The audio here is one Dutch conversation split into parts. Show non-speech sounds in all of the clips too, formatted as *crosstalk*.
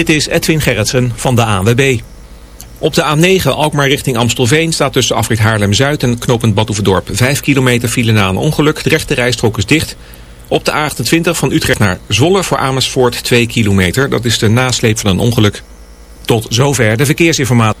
Dit is Edwin Gerritsen van de ANWB. Op de A9 Alkmaar richting Amstelveen staat tussen afrit Haarlem-Zuid en knooppunt Badhoevedorp 5 kilometer file na een ongeluk. De rechte rijstrook is dicht. Op de A28 van Utrecht naar Zwolle voor Amersfoort 2 kilometer. Dat is de nasleep van een ongeluk. Tot zover de verkeersinformatie.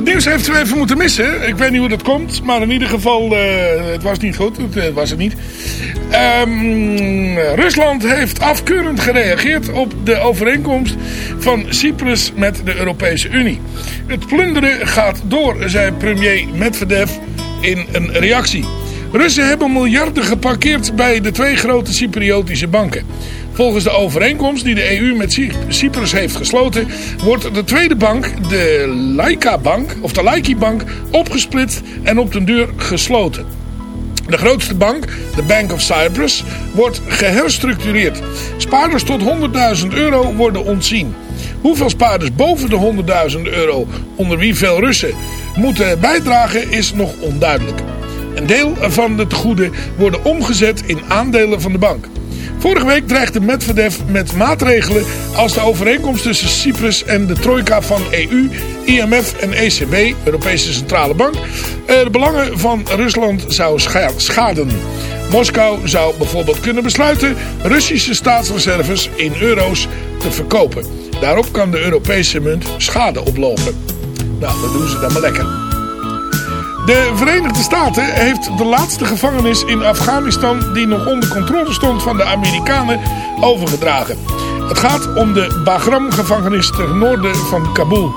Het nieuws heeft u even moeten missen. Ik weet niet hoe dat komt, maar in ieder geval, eh, het was niet goed. Het eh, was het niet. Ehm, Rusland heeft afkeurend gereageerd op de overeenkomst van Cyprus met de Europese Unie. Het plunderen gaat door, zei premier Medvedev in een reactie. Russen hebben miljarden geparkeerd bij de twee grote Cypriotische banken. Volgens de overeenkomst die de EU met Cy- Cyprus heeft gesloten... wordt de tweede bank, de Laika Bank, of de Laiki Bank, opgesplitst en op den duur gesloten. De grootste bank, de Bank of Cyprus, wordt geherstructureerd. Spaarders tot 100.000 euro worden ontzien. Hoeveel spaarders boven de 100.000 euro, onder wie veel Russen, moeten bijdragen is nog onduidelijk. Een deel van de tegoeden worden omgezet in aandelen van de bank. Vorige week dreigde Medvedev met maatregelen als de overeenkomst tussen Cyprus en de trojka van EU, IMF en ECB, Europese Centrale Bank, eh, de belangen van Rusland zou scha- schaden. Moskou zou bijvoorbeeld kunnen besluiten Russische staatsreserves in euro's te verkopen. Daarop kan de Europese munt schade oplopen. Nou, dat doen ze dan maar lekker. De Verenigde Staten heeft de laatste gevangenis in Afghanistan die nog onder controle stond van de Amerikanen overgedragen. Het gaat om de Bagram gevangenis ten noorden van Kabul.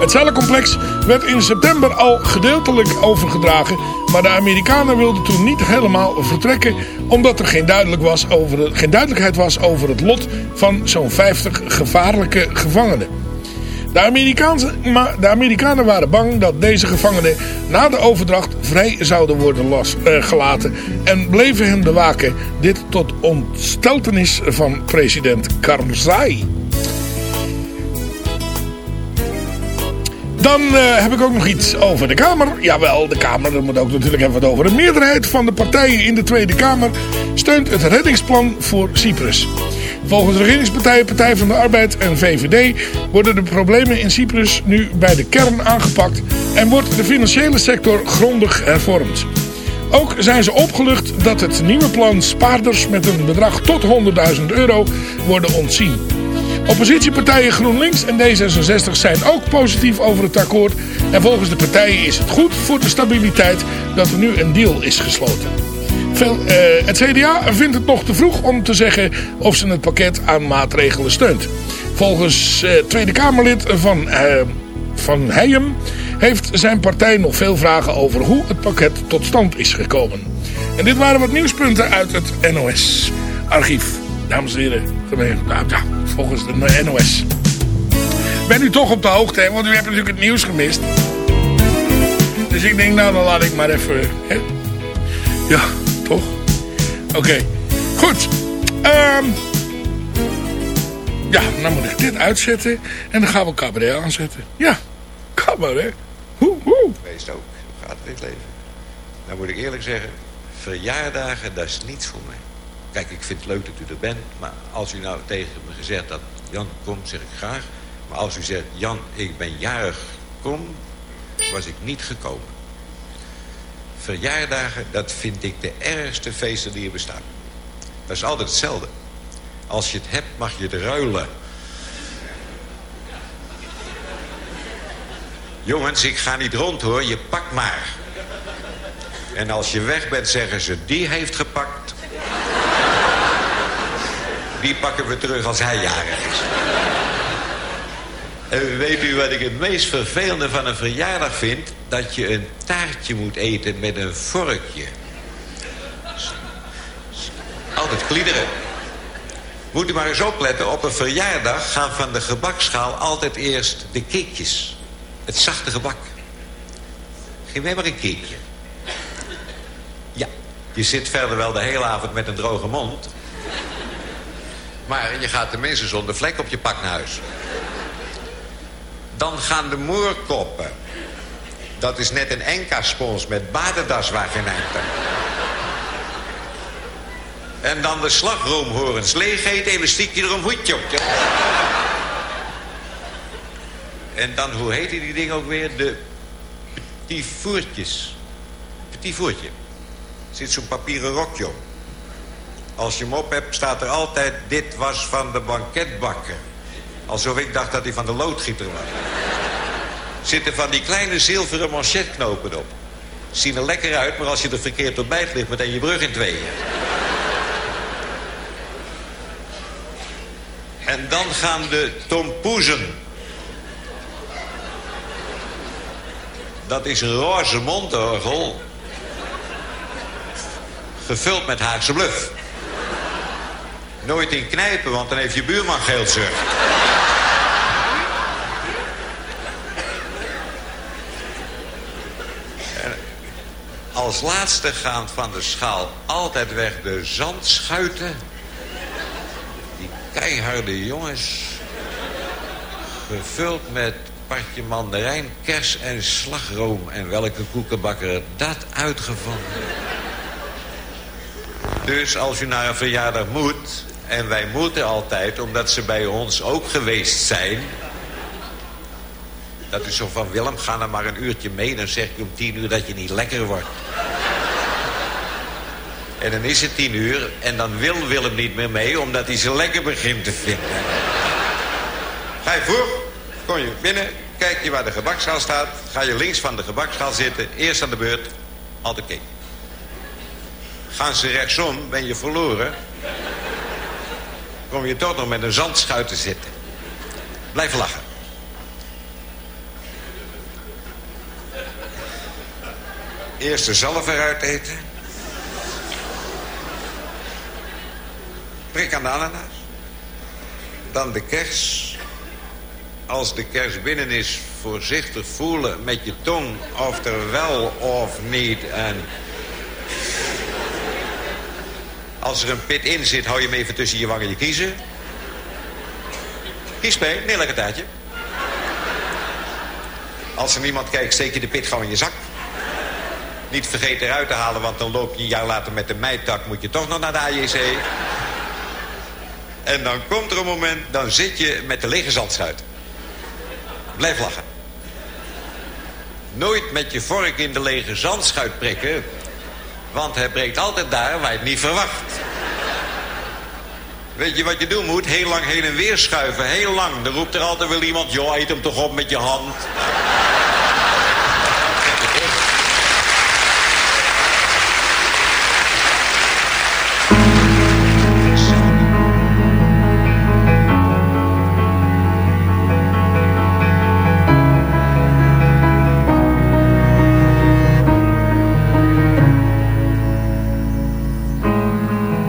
Het cellencomplex werd in september al gedeeltelijk overgedragen, maar de Amerikanen wilden toen niet helemaal vertrekken omdat er geen, duidelijk was over, geen duidelijkheid was over het lot van zo'n 50 gevaarlijke gevangenen. De, Amerikanen waren bang dat deze gevangenen na de overdracht vrij zouden worden los, eh, gelaten en bleven hen bewaken. Dit tot ontsteltenis van president Karzai. Dan eh, heb ik ook nog iets over de Kamer. Jawel, de Kamer, er moet ook natuurlijk even wat over. De meerderheid van de partijen in de Tweede Kamer steunt het reddingsplan voor Cyprus. Volgens de regeringspartijen, Partij van de Arbeid en VVD worden de problemen in Cyprus nu bij de kern aangepakt en wordt de financiële sector grondig hervormd. Ook zijn ze opgelucht dat het nieuwe plan spaarders met een bedrag tot 100.000 euro worden ontzien. Oppositiepartijen GroenLinks en D66 zijn ook positief over het akkoord. En volgens de partijen is het goed voor de stabiliteit dat er nu een deal is gesloten. Eh, het CDA vindt het nog te vroeg om te zeggen of ze het pakket aan maatregelen steunt. Volgens eh, Tweede Kamerlid van, eh, van Heijem heeft zijn partij nog veel vragen over hoe het pakket tot stand is gekomen. En dit waren wat nieuwspunten uit het NOS-archief. Dames en heren, nou, volgens de NOS. Ben u toch op de hoogte, want u hebt natuurlijk het nieuws gemist. Dus ik denk, nou dan laat ik maar even... Ja, toch? Oké, goed. Ehm ja, dan moet ik dit uitzetten. En dan gaan we cabaret aanzetten. Ja, cabaret. Hoe, hoe. geweest ook. Hoe gaat het in het leven? Nou moet ik eerlijk zeggen, verjaardagen, dat is niets voor mij. Kijk, ik vind het leuk dat u er bent, maar als u nou tegen me gezegd had, Jan, kom, zeg ik graag. Maar als u zegt, Jan, ik ben jarig, kom, was ik niet gekomen. Verjaardagen, dat vind ik de ergste feesten die er bestaan. Dat is altijd hetzelfde. Als je het hebt, mag je het ruilen. Jongens, ik ga niet rond hoor, je pakt maar. En als je weg bent, zeggen ze, die heeft gepakt. Die pakken we terug als hij jarig is. En weet u wat ik het meest vervelende van een verjaardag vind? Dat je een taartje moet eten met een vorkje. Altijd kliederen. Moet u maar eens opletten, op een verjaardag gaan van de gebakschaal altijd eerst de cakejes. Het zachte gebak. Geef mij maar een cakeje. Ja, je zit verder wel de hele avond met een droge mond. Maar je gaat tenminste zonder vlek op je pak naar huis. Dan gaan de moerkoppen. Dat is net een enka-spons met badendas waar geen eind aan. En dan de slagroomhorens. Leeg heet elastiekje er een voetje op. En dan, hoe heet die ding ook weer? De petit voertjes. Petit voertje. Er zit zo'n papieren rokje op. Als je hem op hebt, staat er altijd... dit was van de banketbakker. Alsof ik dacht dat hij van de loodgieter was. Zitten van die kleine zilveren manchetknopen op. Zien er lekker uit, maar als je er verkeerd op bijt... ligt meteen je brug in tweeën. En dan gaan de tompoezen. Dat is een roze mondorgel. Gevuld met Haagse bluf. Nooit in knijpen, want dan heeft je buurman geelzucht. En Als laatste gaan van de schaal altijd weg de zandschuiten. Die keiharde jongens. Gevuld met partje mandarijn, kers en slagroom. En welke koekenbakker dat uitgevonden? Dus als u naar een verjaardag moet... en wij moeten altijd, omdat ze bij ons ook geweest zijn... dat is zo van Willem, ga nou maar een uurtje mee... dan zeg ik om tien uur dat je niet lekker wordt. En dan is het tien uur en dan wil Willem niet meer mee... omdat hij ze lekker begint te vinden. Ga je vroeg, kom je binnen, kijk je waar de gebakschaal staat... ga je links van de gebakschaal zitten, eerst aan de beurt, altijd kijken. Gaan ze rechtsom, ben je verloren. Kom je toch nog met een zandschuit te zitten. Blijf lachen. Eerst de zalf eruit eten. Prik aan de ananas. Dan de kers. Als de kers binnen is, voorzichtig voelen met je tong of er wel of niet een als er een pit in zit, hou je hem even tussen je wangen je kiezen. Kies mee, neem lekker taartje. Als er niemand kijkt, steek je de pit gewoon in je zak. Niet vergeten eruit te halen, want dan loop je een jaar later met de meitak... moet je toch nog naar de AJC. En dan komt er een moment, dan zit je met de lege zandschuit. Blijf lachen. Nooit met je vork in de lege zandschuit prikken... Want hij breekt altijd daar waar je het niet verwacht. Weet je wat je doen moet? Heel lang heen en weer schuiven. Heel lang. Dan roept er altijd wel iemand... joh, eet hem toch op met je hand.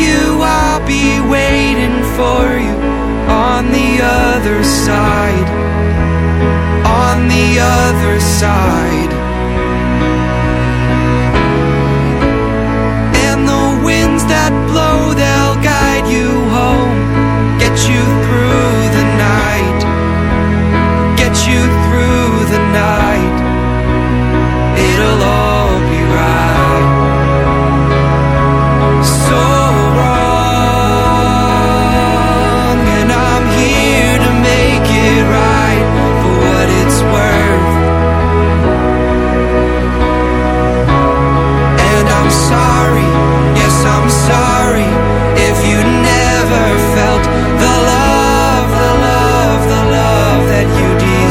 you, I'll be waiting for you on the other side. On the other side.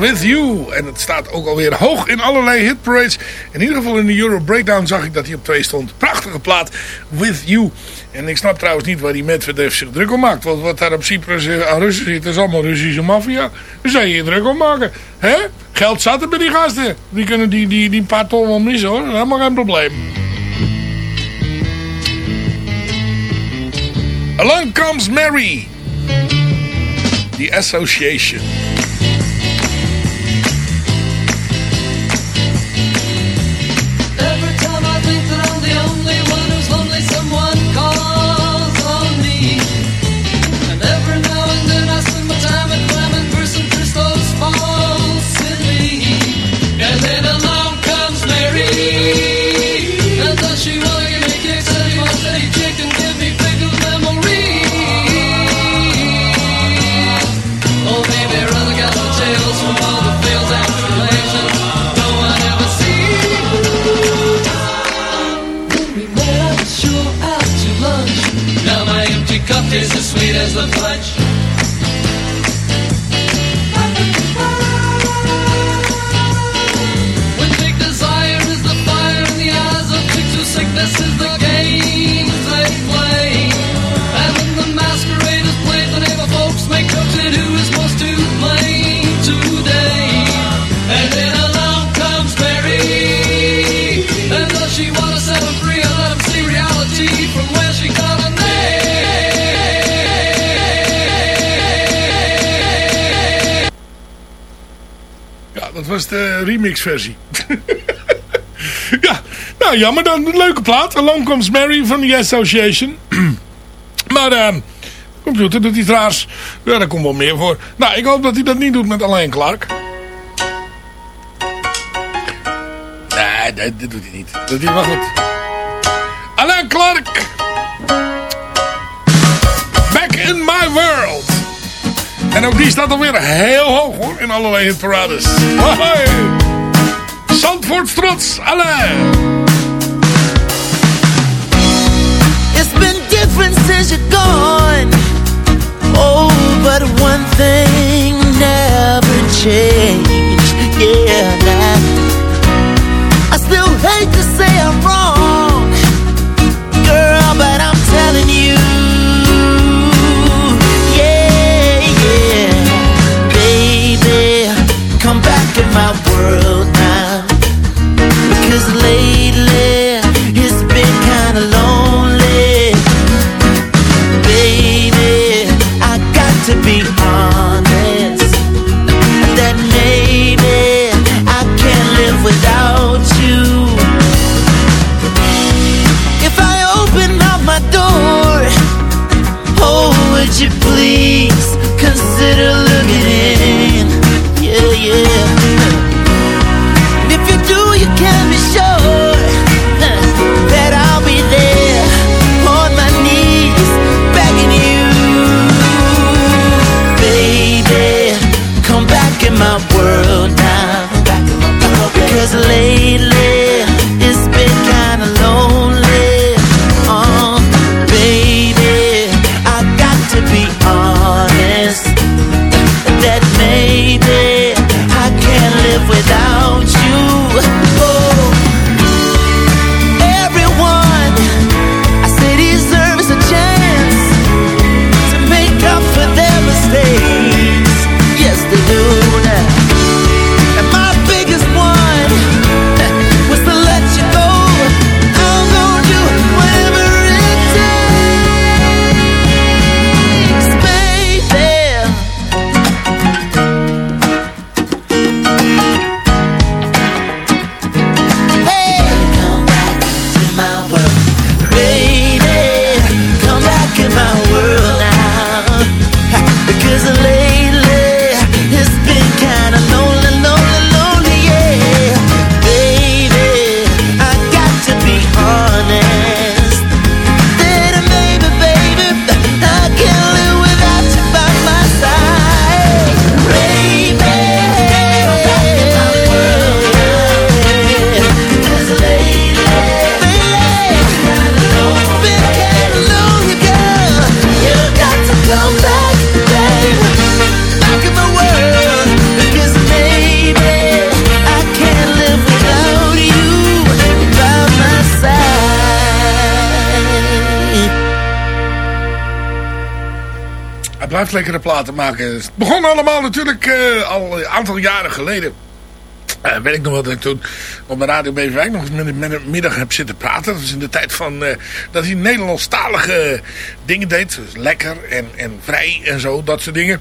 With You. En het staat ook alweer hoog in allerlei hitparades. In ieder geval in de Euro Breakdown zag ik dat hij op 2 stond. Prachtige plaat. With You. En ik snap trouwens niet waar die Medvedev zich druk om maakt. Want wat daar op Cyprus eh, aan Russen zit, is allemaal Russische maffia. Daar zou je je druk om maken. hè? Geld zat er bij die gasten. Die kunnen die, die, die paar ton wel missen hoor. Helemaal geen probleem. Along comes Mary. The Association. reflection. Was de remix-versie. *laughs* ja, nou jammer dan. Een leuke plaat. Along Comes Mary van The Association. *clears throat* maar eh, computer doet iets raars. Ja, daar komt wel meer voor. Nou, ik hoop dat hij dat niet doet met Alain Clark. Nee, nee, dat doet hij niet. Dat doet hij wel goed. Alain Clark. En ook die staat alweer heel hoog hoor. In allerlei hitparades. Hoi. Zandvoort trots. Alain. It's been different since you're gone. Oh, but one thing never changed. Yeah. I still hate to say I'm wrong, girl, but I'm telling you. Lekkere platen maken. Het begon allemaal natuurlijk eh, al een aantal jaren geleden. Eh, weet ik nog wel dat ik toen op mijn Radio Beverwijk nog eens met middag heb zitten praten. Dat is in de tijd van eh, dat hij Nederlandstalige dingen deed. Dus lekker en, en vrij en zo, dat soort dingen.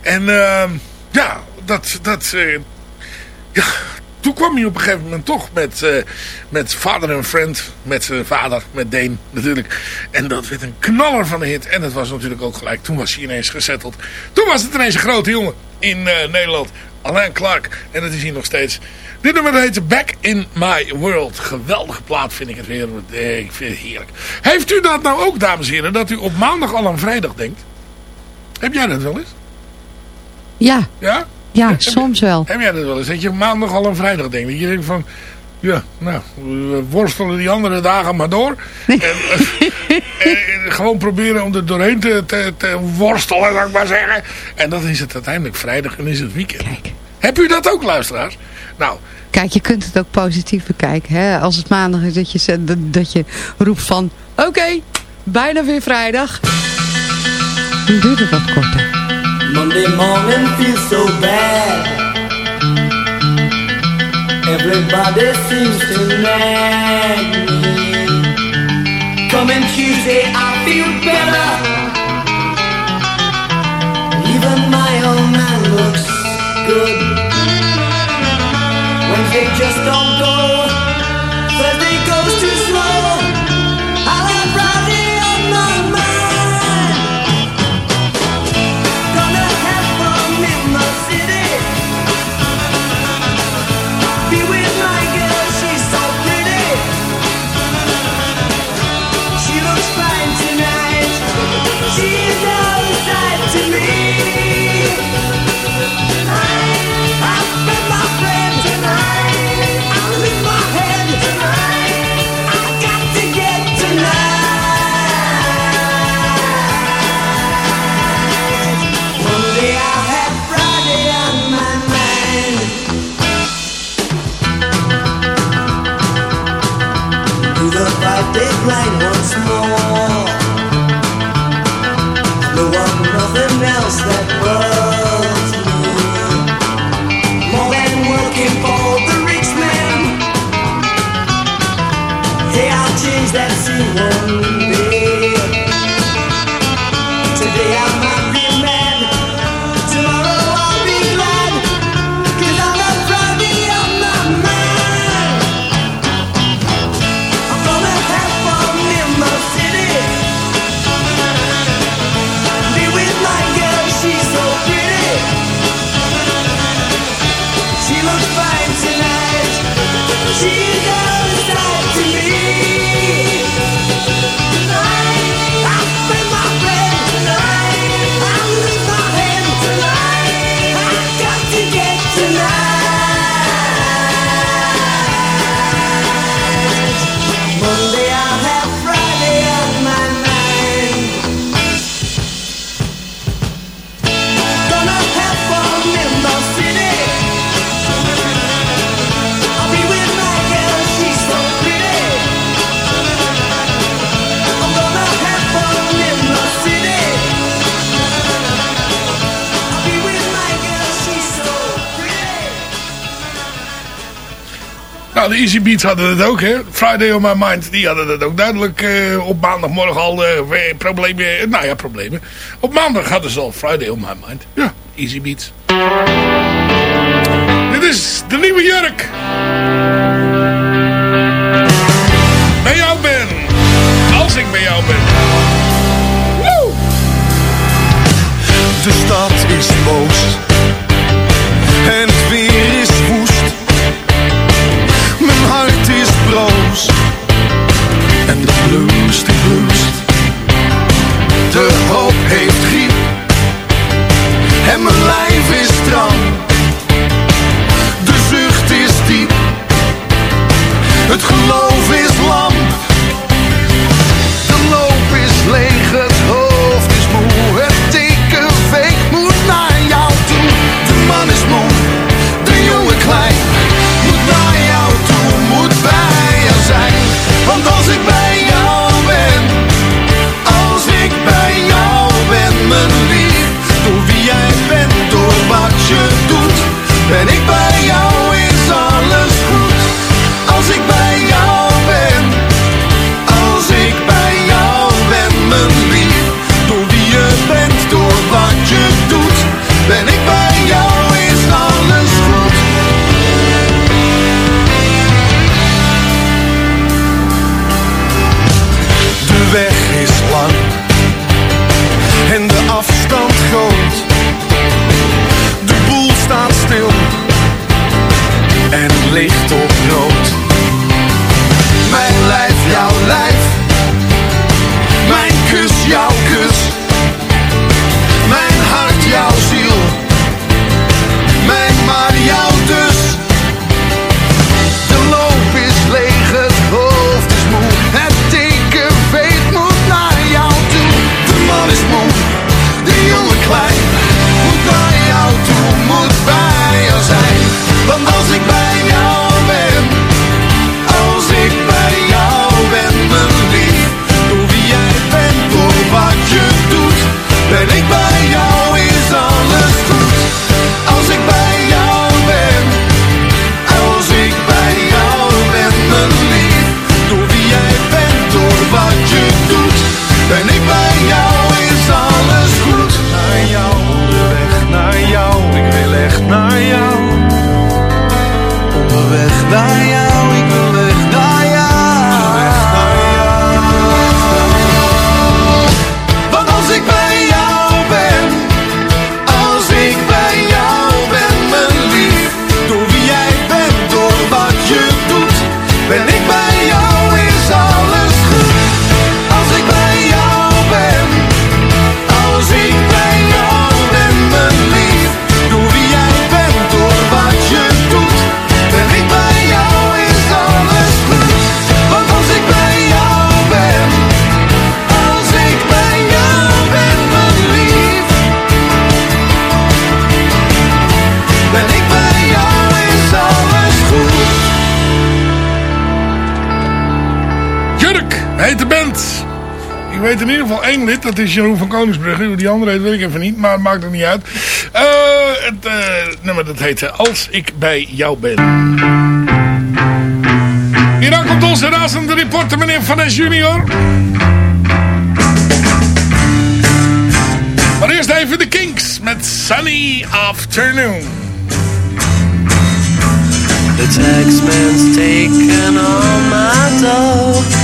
En eh, ja, dat, dat ja, toen kwam hij op een gegeven moment toch met, eh met Father and Friend. Met zijn vader, met Deen natuurlijk. En dat werd een knaller van de hit. En dat was natuurlijk ook gelijk. Toen was hij ineens gezetteld. Toen was het ineens een grote jongen in eh, Nederland. Alain Clark. En dat is hij nog steeds. Dit nummer heet Back in My World. Geweldige plaat vind ik het weer. Ik vind het heerlijk. Heeft u dat nou ook, dames en heren? Dat u op maandag al aan vrijdag denkt? Heb jij dat wel eens? Ja, Ja? Ja, Heb- soms wel. Heb jij dat wel eens? Dat je maandag al een vrijdag denkt. Dat je denkt van... Ja, nou, we worstelen die andere dagen maar door. En, eh, en, gewoon proberen om er doorheen te, te, te worstelen, zou ik maar zeggen. En dan is het uiteindelijk vrijdag en is het weekend. Kijk. Heb u dat ook, luisteraars? Nou, Kijk, je kunt het ook positief bekijken. Hè? Als het maandag is dat je, dat je roept van... Oké, bijna weer vrijdag. Dan duurt het wat korter. Monday morning feels so bad. Everybody seems to nag me. Coming Tuesday, I feel better. Even my own man looks good. Wednesday just don't go. Hadden het ook, hè? Friday on my mind, die hadden dat ook duidelijk uh, op maandagmorgen al uh, problemen. Eh, nou ja, problemen. Op maandag hadden ze al Friday on my mind. Ja, easy beats. Dit is de nieuwe jurk. Bij jou ben. Als ik bij jou ben. Woe! De stad is boos. En het weer is woest. En de blues die bloest. De hoop heeft griep. En mijn lijf is stram. De zucht is diep. Het geloof is lam. licht op. dat is Jeroen van Koningsbrugge. Hoe die andere heet, weet ik even niet, maar het maakt er niet uit. Eh, het eh, nummer dat heet eh, Als ik bij jou ben. Hierna komt onze razende reporter, meneer Van Es junior. Maar eerst even de Kinks met Sunny Afternoon. The taxman's taken all my dough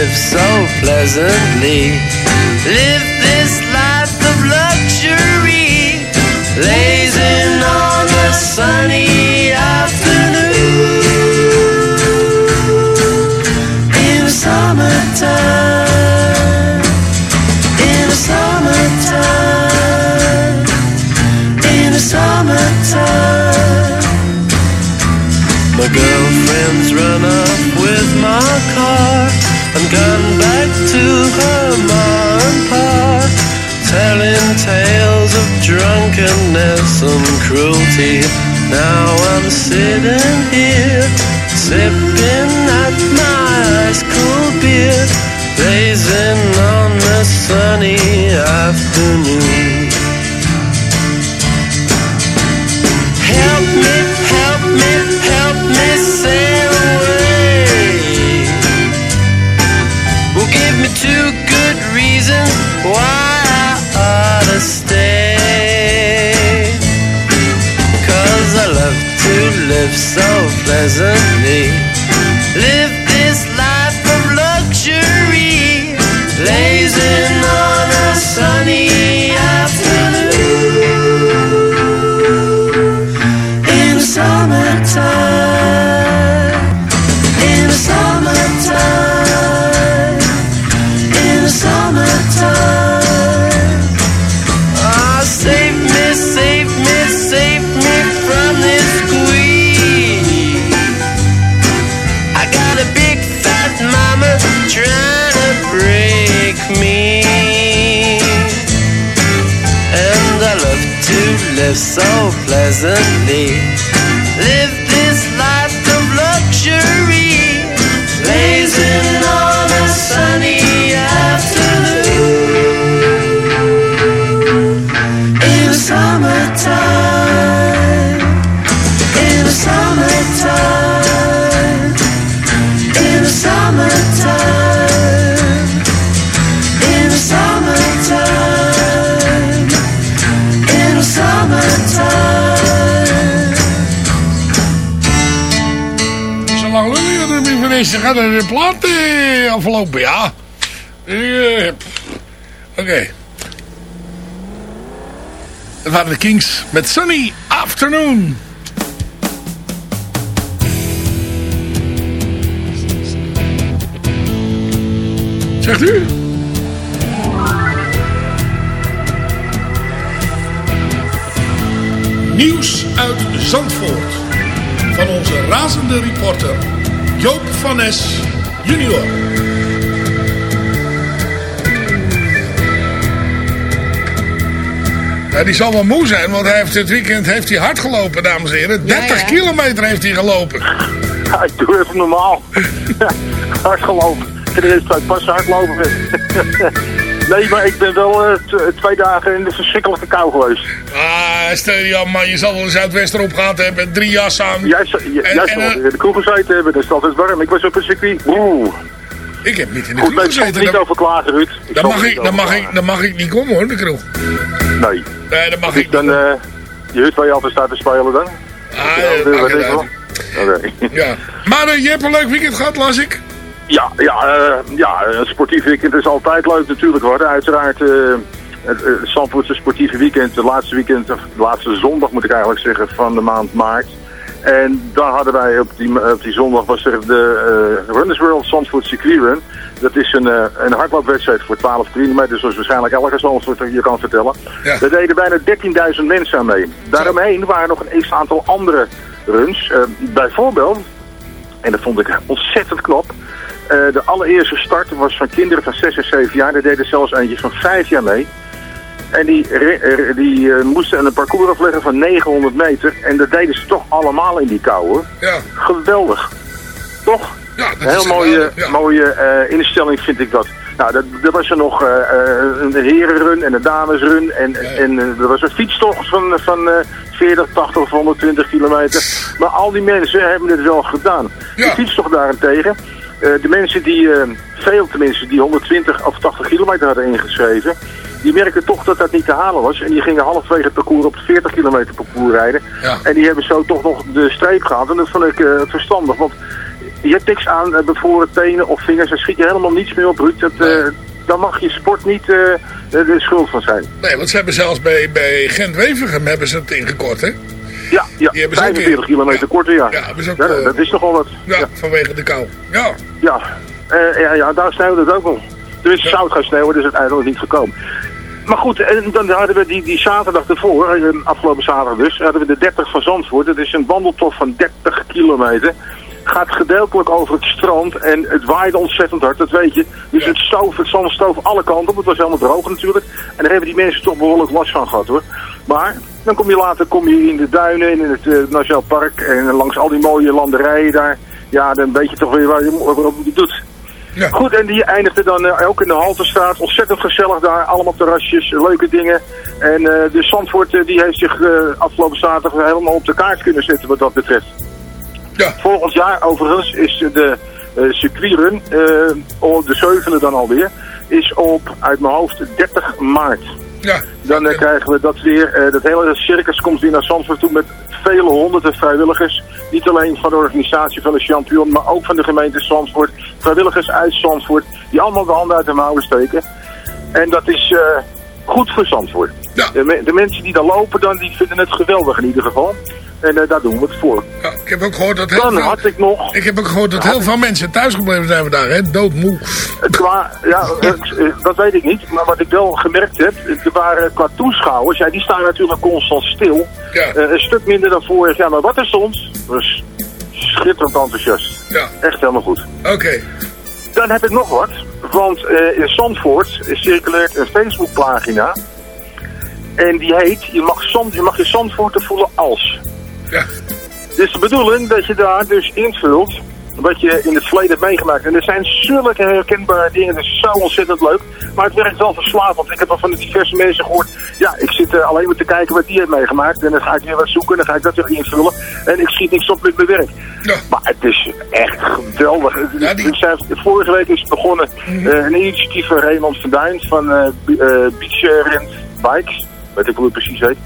live so pleasantly. Live this life of luxury. Blazing on a sunny afternoon. In the summertime, in the summertime, in the summertime. My girlfriend's run off with my and gone back to her ma and pa, telling tales of drunkenness and cruelty. Now I'm sitting here, sipping at my ice cool beer, blazing on a sunny afternoon. presently pleasantly. Ze gaan er de plaat eh, aflopen, ja. Eh. Oké. Dat waren de Kings met Sunny Afternoon. Zegt u? Nieuws uit Zandvoort. Van onze razende reporter Joop van Nes junior. Ja, die zal wel moe zijn, want hij heeft dit weekend heeft hij hard gelopen, dames en heren. 30 ja. kilometer heeft hij gelopen. Ja, ik doe even normaal. *laughs* hard gelopen. En er is twee passen hardlopen. Nee, maar ik ben wel eh, twee dagen in de verschrikkelijke kou geweest. Ah, stel je aan, man, je zal wel een Zuidwester opgehaald hebben, drie jassen aan. Jij, jij zal eh, in de kroeg gezeten hebben, dat is altijd warm. Ik was op een circuit. Oeh. Ik heb niet in de Goed, kroeg gezeten. niet Dan, over klagen, Ruud. Ik dan mag ik, niet dan, mag ik, dan mag ik niet komen hoor, de kroeg. Nee. Nee, dat mag Dus ik dan, niet. eh je hut waar je altijd staat te spelen dan? Ah, Ja. Ja. Maar je hebt een leuk weekend gehad, las ik. Ja, ja, eh, ja, een sportief weekend is altijd leuk natuurlijk hoor. Uiteraard eh, het, het Zandvoortse sportieve weekend, de laatste weekend, of de laatste zondag moet ik eigenlijk zeggen, van de maand maart. En daar hadden wij op die, op die zondag was er de eh, Runners World Zandvoort Circuit Run. Dat is een, eh, een hardloopwedstrijd voor 12 kilometer, zoals waarschijnlijk elke Zandvoort je kan vertellen. Daar deden bijna 13.000 mensen aan mee. Daaromheen waren nog een x aantal andere runs. Eh, bijvoorbeeld, en dat vond ik ontzettend knap, eh, de allereerste start was van kinderen van 6 en 7 jaar. Daar deden zelfs eentje van 5 jaar mee. En die, die eh, moesten een parcours afleggen van 900 meter. En dat deden ze toch allemaal in die kou. Ja. Geweldig. Toch? Ja, Een heel mooie, mooie eh, instelling vind ik dat. Nou, dat, er was er nog een herenrun en een damesrun. En, en er was een fietstocht van, van eh 40, 80 of 120 kilometer. Maar al die mensen hebben het wel gedaan. De fietstocht daarentegen. Eh, de mensen die, eh, veel tenminste, die 120 of 80 kilometer hadden ingeschreven. Die merkten toch dat dat niet te halen was. En die gingen halverwege het parcours op het 40 kilometer parcours rijden. En die hebben zo toch nog de streep gehad. En dat vond ik eh, verstandig. Want je hebt niks aan uh, bevroren tenen of vingers. Daar schiet je helemaal niets meer op, Ruud. Dat, eh, daar mag je sport niet de, de schuld van zijn. Nee, want ze hebben zelfs bij, bij Gent-Wevergem hebben ze het ingekort, hè? Ja, ja Die hebben ze ook 45 in- kilometer korter, ja. Ja, ook, eh, dat is nogal wat. Ja, vanwege de kou. Ja. Ja, Eh, ja, ja daar sneeuwde het ook wel. Dus het zou gaan sneeuwen, dus uiteindelijk niet gekomen. Maar goed, en dan hadden we die, die zaterdag ervoor, eh, afgelopen zaterdag dus, hadden we de 30 van Zandvoort. Dat is een wandeltocht van 30 kilometer. Gaat gedeeltelijk over het strand en het waaide ontzettend hard, dat weet je. Dus het stoof, het zand stoof alle kanten op, het was helemaal droog natuurlijk. En daar hebben die mensen toch behoorlijk last van gehad hoor. Maar dan kom je later kom je in de duinen, in het eh, Nationaal Park en langs al die mooie landerijen daar. Ja, dan weet je toch weer waar je, je doet. Goed, en die eindigde dan eh, ook in de Halterstraat. Ontzettend gezellig daar, allemaal terrasjes, leuke dingen. En eh, de Zandvoort eh, die heeft zich afgelopen zaterdag helemaal op de kaart kunnen zetten wat dat betreft. Volgend jaar overigens is de circuitrun, oh, de zevende dan alweer, is op, uit mijn hoofd, 30 maart. Ja. Dan eh, krijgen we dat weer, eh, dat hele circus komt weer naar Zandvoort toe met vele honderden vrijwilligers. Niet alleen van de organisatie van de Champion, maar ook van de gemeente Zandvoort. Vrijwilligers uit Zandvoort, die allemaal de handen uit de mouwen steken. En dat is eh, goed voor Zandvoort. De, me- de mensen die daar lopen, dan, die vinden het geweldig in ieder geval. En eh, daar doen we het voor. Ja, ik heb ook gehoord dat heel Dan veel... had ik nog... Ik heb ook gehoord dat heel veel mensen thuisgebleven zijn vandaag, hè? Doodmoe. Qua, ja, eh, eh, dat weet ik niet. Maar wat ik wel gemerkt heb, er waren qua toeschouwers, ja, die staan natuurlijk constant stil. Eh, een stuk minder dan vorig jaar. Maar wat er stond, was schitterend enthousiast. Ja. Echt helemaal goed. Oké. Dan heb ik nog wat. Want eh, in Zandvoort circuleert een Facebookpagina. En die heet, je mag, je mag je voelen als. Ja. Dus de bedoeling dat je daar dus invult wat je in het verleden hebt meegemaakt. En er zijn zulke herkenbare dingen, dat is zo ontzettend leuk. Maar het werkt wel verslavend. Ik heb al van de diverse mensen gehoord, ja, ik zit eh, alleen maar te kijken wat die heeft meegemaakt. En dan ga ik weer wat zoeken en dan ga ik dat weer invullen. En ik schiet niks op met mijn werk. Maar het is echt geweldig. Vorige week is het begonnen eh, een initiatief van Raymond van Duin van eh, Beach Rent Bikes. Weet ik hoe het precies heet.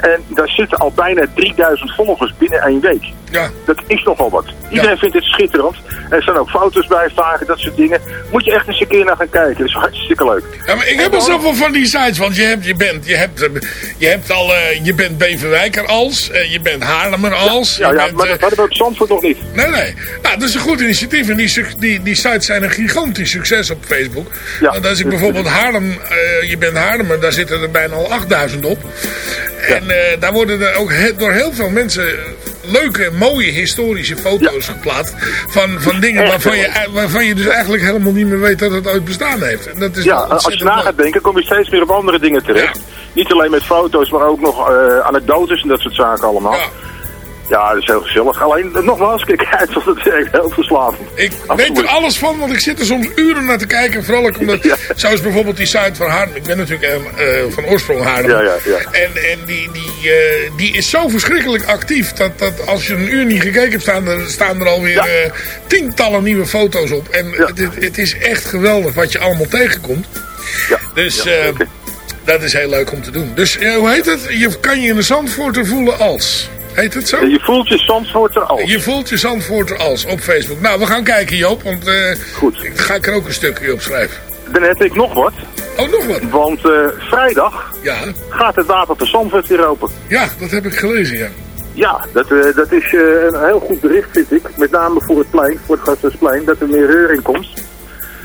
En daar zitten al bijna 3000 volgers binnen één week. Ja. Dat is nogal wat. Iedereen vindt het schitterend. Er staan ook foto's bij, vragen, dat soort dingen. Moet je echt eens een keer naar gaan kijken. Dat is hartstikke leuk. Ja, maar ik heb al zoveel van die sites, want je hebt, je bent, je hebt, eh, je hebt al, eh, je bent Beverwijker als, eh, je bent Haarlemmer als. Ja, ja bent, maar dat hadden we op Zandvoort nog niet. Nee, nee. Nou, dat is een goed initiatief. En die, die, die sites zijn een gigantisch succes op Facebook. Want als ik bijvoorbeeld Haarlem, je bent Haarlemmer, daar zitten er bijna al 8000 op. En eh, daar worden er ook he- door heel veel mensen leuke, mooie historische foto's geplaatst. Van, van dingen waarvan je, ei- waarvan je dus eigenlijk helemaal niet meer weet dat het ooit bestaan heeft. En dat is Ja, als je na gaat denken, kom je steeds meer op andere dingen terecht. Niet alleen met foto's, maar ook nog eh, anekdotes en dat soort zaken allemaal. Ja. Dat is heel gezellig. Alleen, nogmaals, kijk uit, want het is echt heel verslavend. Ik weet er alles van, want ik zit er soms uren naar te kijken. Vooral ook omdat, *laughs* zoals bijvoorbeeld die site van Haarlem. Ik ben natuurlijk eh, eh, van oorsprong Haarlem. Ja, ja, ja. En, en die, die, eh, die is zo verschrikkelijk actief dat, dat als je een uur niet gekeken hebt, staan er, staan er alweer tientallen nieuwe foto's op. En het, het- het is echt geweldig wat je allemaal tegenkomt. dus ja, eh, dat is heel leuk om te doen. Dus hoe heet het? Je kan je in de Zandvoorter voelen als. Heet het zo? Je voelt je Zandvoorter als. Je voelt je Zandvoorter als op Facebook. Nou, we gaan kijken Joop, want eh Goed. ik ga ik er ook een stukje op schrijven. Dan heb ik nog wat. Oh, nog wat? Want eh, vrijdag Ja, gaat het water te Zandvoort weer open. ja, dat heb ik gelezen, ja. Ja, dat, eh, dat is een heel goed bericht, vind ik. Met name voor het plein, voor het Gasthuisplein, dat er meer reuring komt.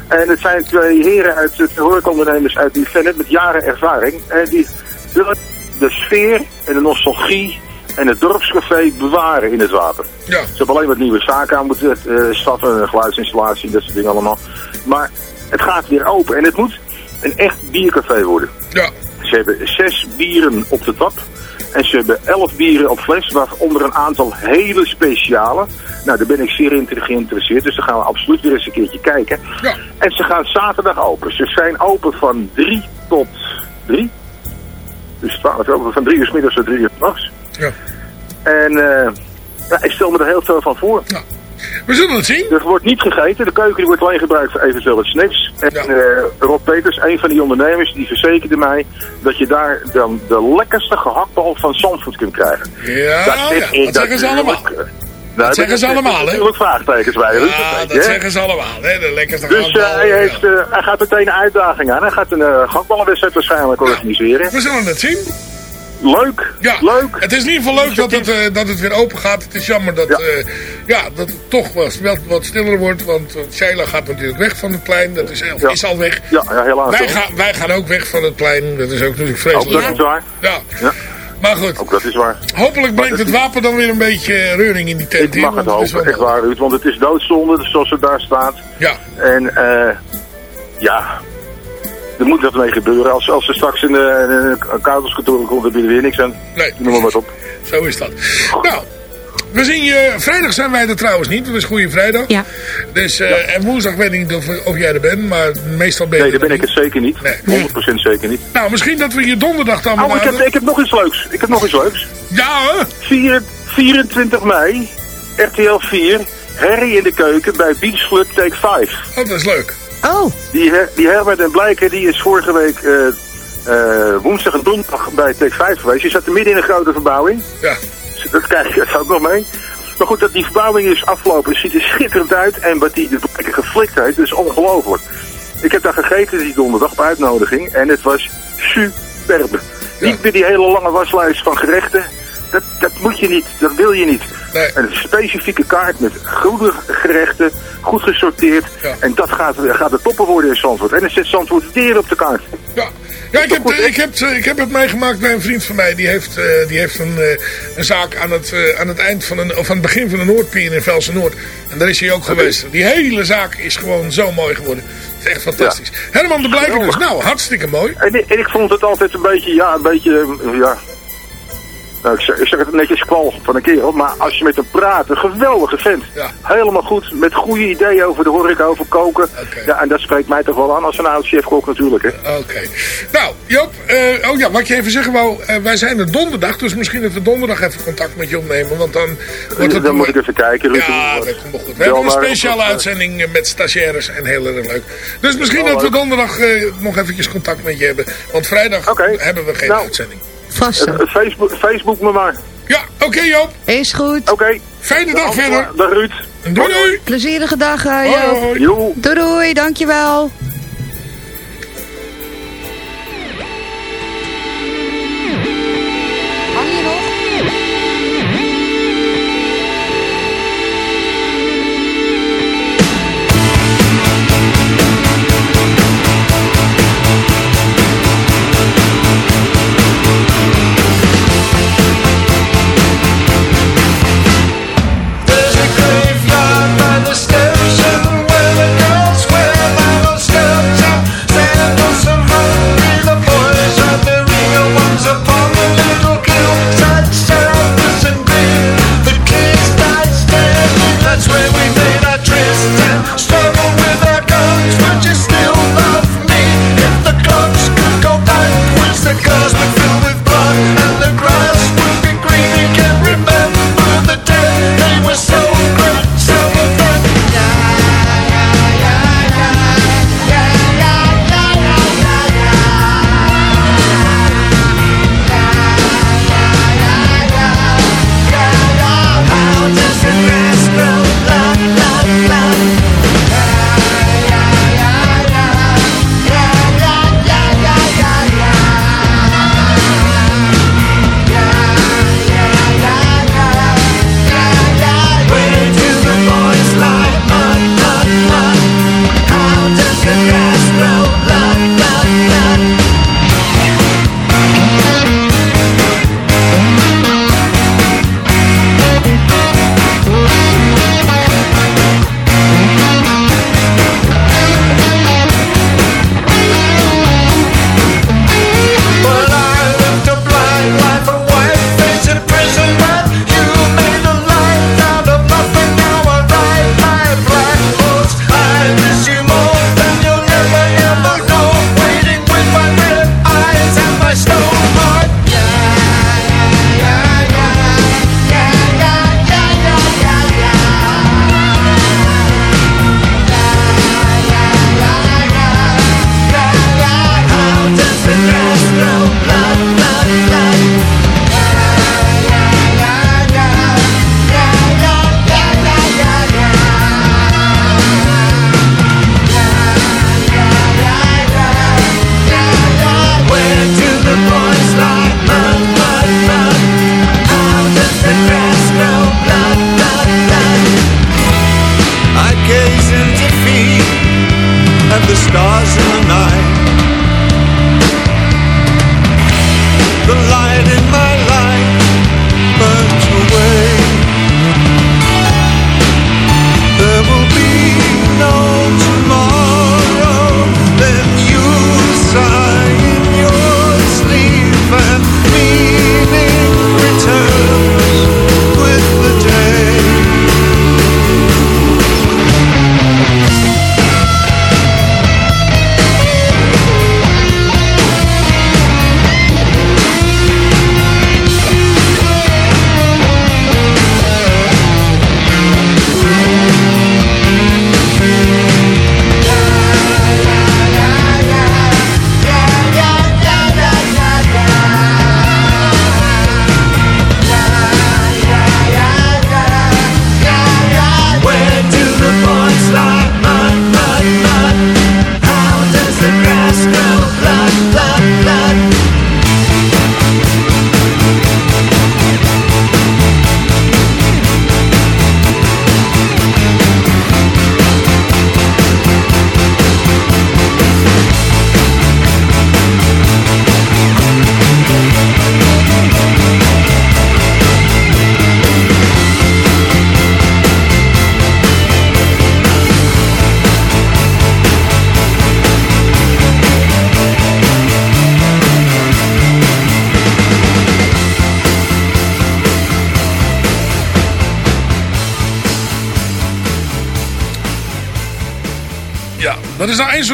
En het zijn twee heren uit het horecaondernemers uit die Vennet met jaren ervaring. En die willen de sfeer en de nostalgie en het dorpscafé bewaren in het water. Ja. Ze hebben alleen wat nieuwe zaken aan moeten uh, staffen, een geluidsinstallatie, dat soort dingen allemaal. Maar het gaat weer open en het moet een echt biercafé worden. Ja. Ze hebben zes bieren op de tap. En ze hebben elf bieren op fles, waaronder een aantal hele speciale. Nou, daar ben ik zeer in geïnteresseerd, dus daar gaan we absoluut weer eens een keertje kijken. Ja. En ze gaan zaterdag open. Ze zijn open van drie tot drie. Dus 12 uur, van drie uur 's middags tot drie uur 's nachts. Ja. En eh, ja, ik stel me er heel veel van voor. We zullen het zien. Er wordt niet gegeten. De keuken die wordt alleen gebruikt voor eventueel wat snacks. En eh, Rob Peters, een van die ondernemers, die verzekerde mij dat je daar dan de lekkerste gehaktbal van Zandvoort kunt krijgen. Ja, Dat ja, ik dat zeggen ze allemaal. eh, Dat nou, zeggen ze allemaal, hè? natuurlijk vraagtekens bij. Ja, weet dat zeggen ze allemaal, hè. De lekkerste Dus eh, hij, ja. heeft, hij gaat meteen een uitdaging aan. Hij gaat een uh, waarschijnlijk organiseren. We zullen het zien. Leuk. Ja, leuk. Het is in ieder geval leuk dat het, eh, dat het weer open gaat. Het is jammer dat, Ja. ja. ja, dat het toch wat, wat, wat stiller wordt. Want Sheila gaat natuurlijk weg van het plein. Dat is, of Ja. is al weg. Ja, ja helaas. Wij, wel. gaan, wij gaan ook weg van het plein. Dat is ook natuurlijk Ook vreselijk. dat is waar. Ja. Maar goed, Ook dat is waar. hopelijk brengt het wapen dan weer een beetje eh, reuring in die tent. Ik mag het hopen, wel echt waar. Want het is doodzonde, dus zoals het daar staat. Ja. En eh ja, er moet wat mee gebeuren. Als, als er straks een, een kouderskantoor komt, dan je er weer niks aan. Nee. Noem maar wat op. Zo is dat. Nou, we zien je. Vrijdag zijn wij er trouwens niet, het is Goede Vrijdag. Ja. Dus, eh, En woensdag weet ik niet of, of jij er bent, maar meestal ben je Nee, daar ben ik niet. het zeker niet. Nee. 100% zeker niet. Nou, misschien dat we je donderdag dan Oh, ik heb, ik heb nog iets leuks. Ik heb nog iets leuks. Ja, hè? 4, 24 mei, RTL 4, Harry in de keuken bij Beach Club Take 5. Oh, dat is leuk. Oh, Die, die Herbert en Blijker die is vorige week eh, eh, woensdag en donderdag bij Take 5 geweest. Je zat er midden in een grote verbouwing. Ja. Dat krijg je ook nog mee. Maar goed, dat die verbouwing is afgelopen. Het ziet er schitterend uit. En wat die de Blijker geflikt heeft, dat is ongelooflijk. Ik heb daar gegeten die donderdag op uitnodiging. En het was superb. Niet meer die hele lange waslijst van gerechten. Dat, dat moet je niet, dat wil je niet. Nee. Een specifieke kaart met goede gerechten, goed gesorteerd. Ja. En dat gaat, gaat de toppen worden in Zandvoort. En dan zet Zandvoort weer op de kaart. Ja, ja ik, heb, ik, heb, ik heb het meegemaakt bij een vriend van mij. Die heeft, eh, die heeft een, eh, een zaak aan het, eh, aan het eind van een, of aan het begin van de Noordpier in Velsen Noord. En daar is hij ook geweest. Die hele zaak is gewoon zo mooi geworden. Het is echt fantastisch. Herman de Blijker dus. Nou, hartstikke mooi. En, en ik vond het altijd een beetje, ja, een beetje, eh, ja... Nou, ik, zeg, ik zeg het netjes kwal van een kerel, maar als je met hem praat, een geweldige vent. Ja. Helemaal goed, met goede ideeën over de horeca, over koken. Ja, en dat spreekt mij toch wel aan als een oud chefkok natuurlijk. Oké. Nou, Joop, eh, oh ja, wat je even zeggen wou, eh, wij zijn er donderdag, dus misschien dat we donderdag even contact met je opnemen, want dan wordt het... Dan moet ik even kijken, Ruud. Ja, dat komt wel goed. We hebben een speciale uitzending met stagiaires en heel erg leuk. Dus misschien dat we donderdag eh, nog eventjes contact met je hebben, want vrijdag hebben we geen Nou. uitzending. Vast. Eh, Facebook, Facebook me maar. Ja, oké Joop. Is goed. Oké. Fijne dag verder. Dag Ruud. Doei doei. Plezierige dag, eh, Hoi, Joop. hoi. Joe. Doei doei, dankjewel.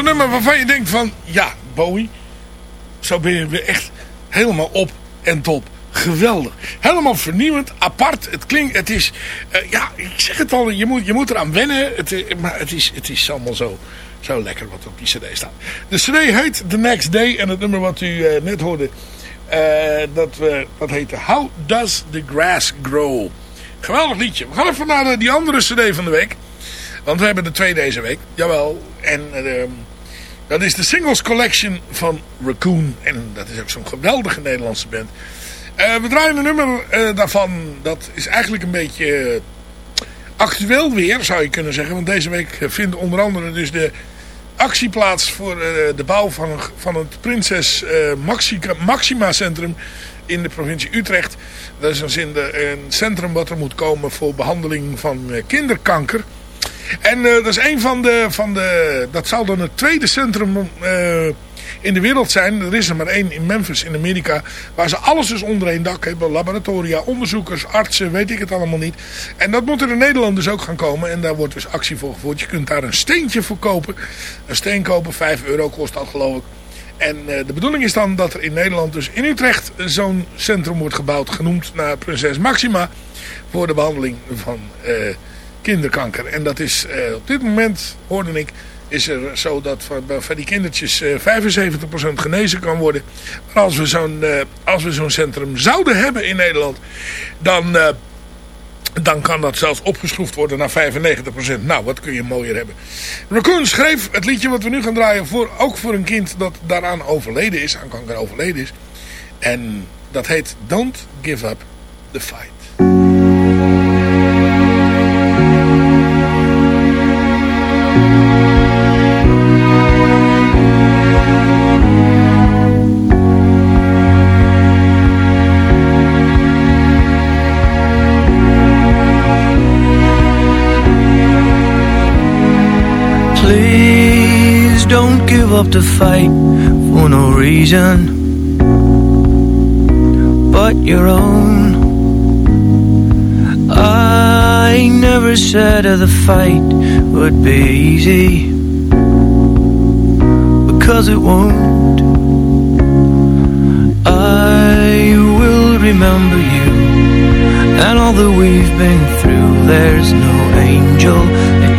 Zo'n nummer waarvan je denkt van... Ja, Bowie, zo ben je weer echt helemaal op en top. Geweldig. Helemaal vernieuwend, apart. Het klinkt, het is... eh, ja, ik zeg het al, je moet, je moet eraan wennen. Het, eh, maar het is, het is allemaal zo, zo lekker wat op die cd staat. De cd heet The Next Day. En het nummer wat u eh, net hoorde... dat, dat heette How Does the Grass Grow? Geweldig liedje. We gaan even naar die andere cd van de week. Want we hebben er twee deze week. Jawel. En ehm, dat is de Singles Collection van Raccoon. En dat is ook zo'n geweldige Nederlandse band. Eh, we draaien een nummer eh, daarvan. Dat is eigenlijk een beetje eh, actueel weer, zou je kunnen zeggen. Want deze week vindt onder andere dus de actie plaats voor de bouw van, van het Prinses Maxima, Centrum in de provincie Utrecht. Dat is een, zin een centrum wat er moet komen voor behandeling van kinderkanker. En eh, dat is een van de, van de... Dat zal dan het tweede centrum eh, in de wereld zijn. Er is er maar één in Memphis in Amerika. Waar ze alles dus onder één dak hebben. Laboratoria, onderzoekers, artsen, weet ik het allemaal niet. En dat moet er in Nederland dus ook gaan komen. En daar wordt dus actie voor gevoerd. Je kunt daar een steentje voor kopen. Een steen kopen, 5 euro kost dat geloof ik. En eh, de bedoeling is dan dat er in Nederland, dus in Utrecht, zo'n centrum wordt gebouwd. Genoemd naar prinses Maxima. Voor de behandeling van kinderkanker. En dat is eh, op dit moment, hoorde ik, is er zo dat van, van die kindertjes eh 75% genezen kan worden. Maar als we zo'n eh, we zo'n centrum zouden hebben in Nederland, dan, eh, dan kan dat zelfs opgeschroefd worden naar 95%. Nou, wat kun je mooier hebben. Raccoon schreef het liedje wat we nu gaan draaien voor, ook voor een kind dat daaraan overleden is, aan kanker overleden is. En dat heet Don't Give Up the Fight. Up the fight for no reason but your own. I never said that the fight would be easy because it won't. I will remember you and all that we've been through. There's no angel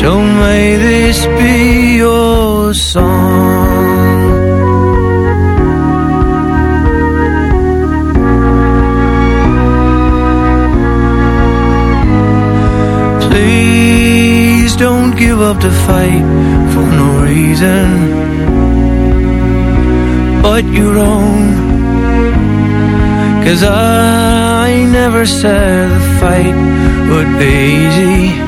So may this be your song. Please don't give up the fight for no reason but your own. Cause I never said the fight would be easy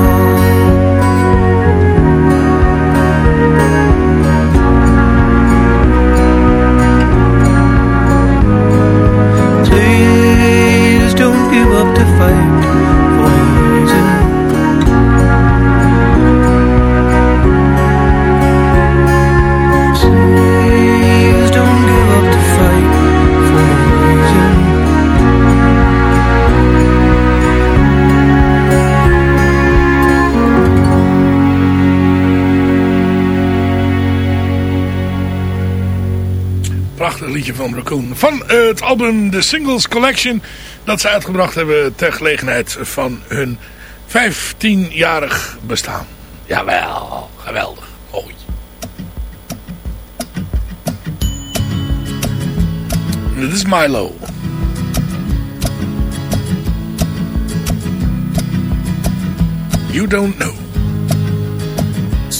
Van eh, het album The Singles Collection. Dat ze uitgebracht hebben ter gelegenheid van hun 15-jarig bestaan. Jawel, geweldig. Mooi. Dit is Milo. You don't know.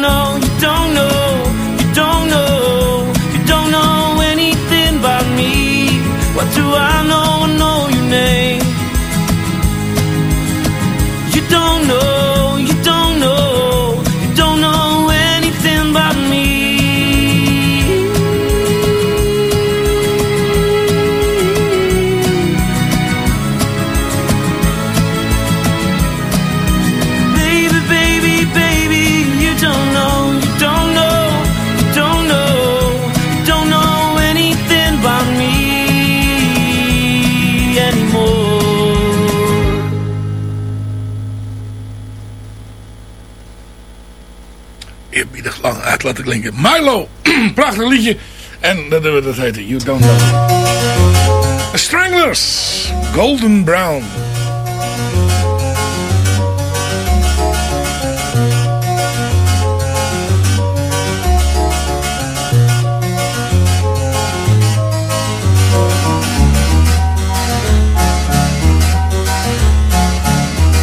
Know, you don't know, you don't know, you don't know anything about me. What do I know? I know your name. You don't know, Uit laten klinken. Milo, *clears throat* prachtig liedje. En dat, dat, dat heette You Don't Know. Stranglers, Golden Brown.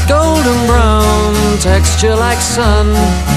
golden brown texture like sun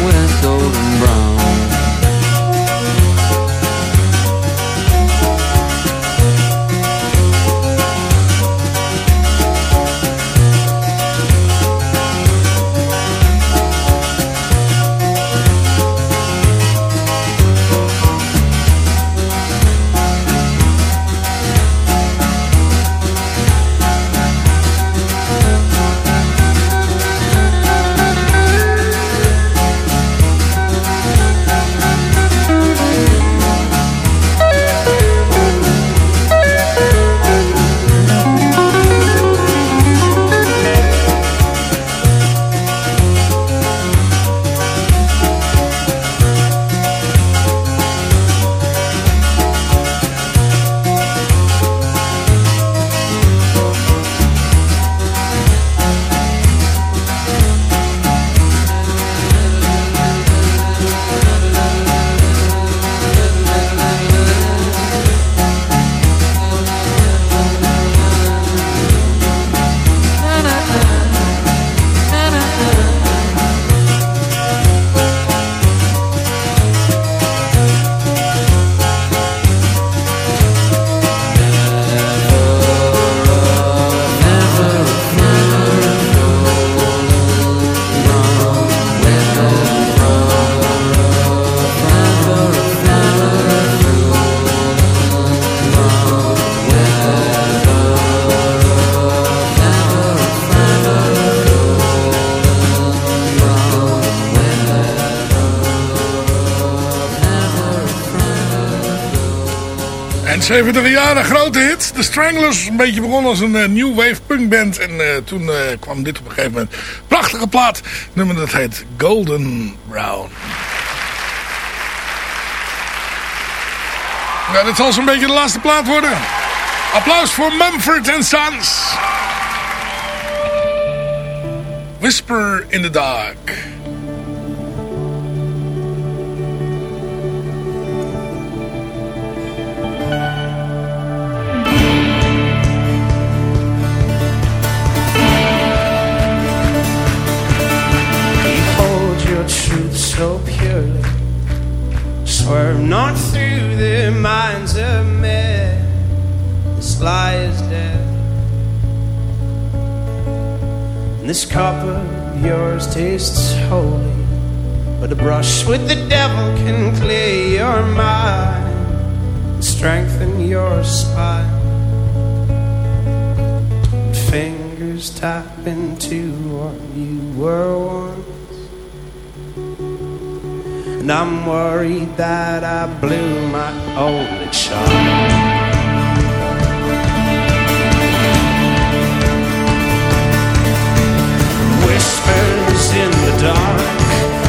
70 jaren, grote hit. The Stranglers, een beetje begonnen als een eh, new wave punkband. En eh, toen eh, kwam dit op een gegeven moment. Prachtige plaat. Nummer dat heet Golden Brown. Nou, dit zal zo'n beetje de laatste plaat worden. Applaus voor Mumford Sons. Whisper in the Dark. Swerve not through the minds of men. This lie is dead. And this cup of yours tastes holy. But a brush with the devil can clear your mind and strengthen your spine. Fingers tap into what you were once. And I'm worried that I blew my only shot. Whispers in the dark,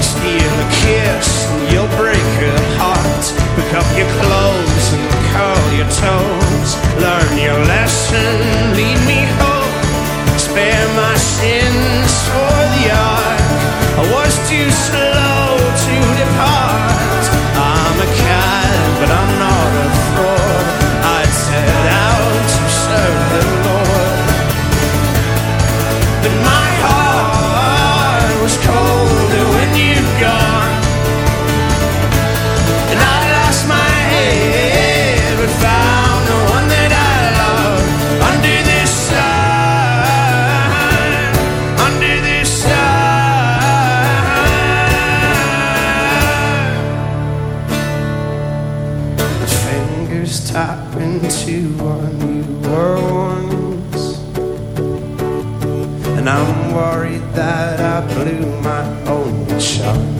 steal a kiss and you'll break her heart. Pick up your clothes and curl your toes. Learn your lesson, lead me home. Spare my sins for the ark. I was too slow but I'm not were once. And I'm worried that I blew my own shots.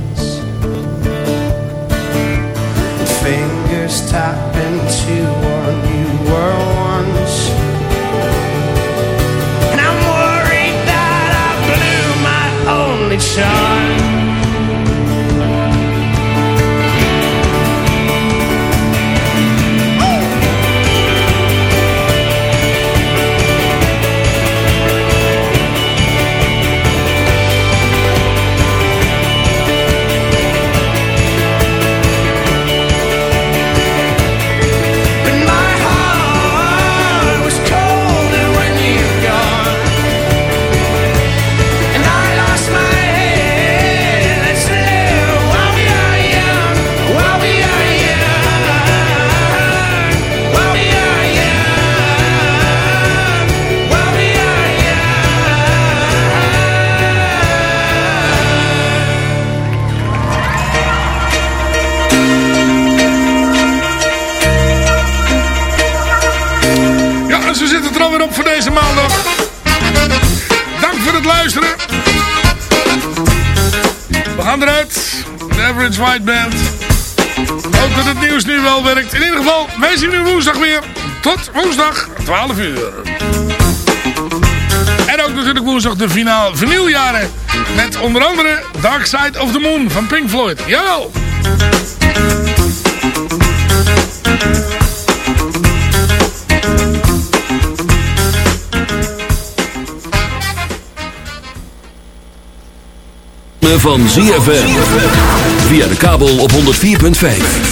12 uur. En ook natuurlijk woensdag de finale vinyljaren. Met onder andere Dark Side of the Moon van Pink Floyd. Jawel! van ZFM. Via de kabel op 104.5.